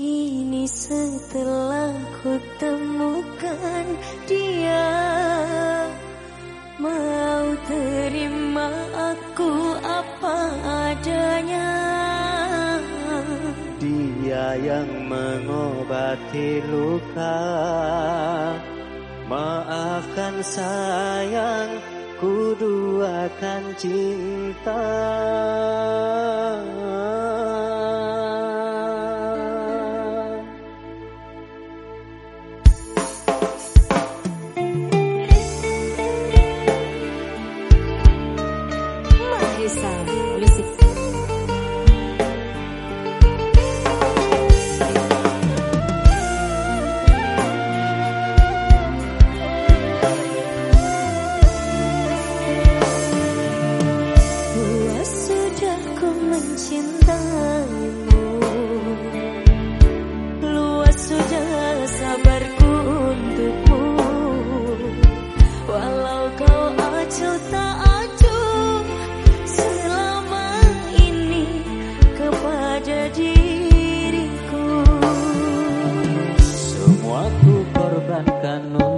Kini setelah ku temukan dia. Mau terima aku apa adanya? Dia yang mengobati luka. Maafkan sayang Ku duakan cinta Isa Lucifer. Arcano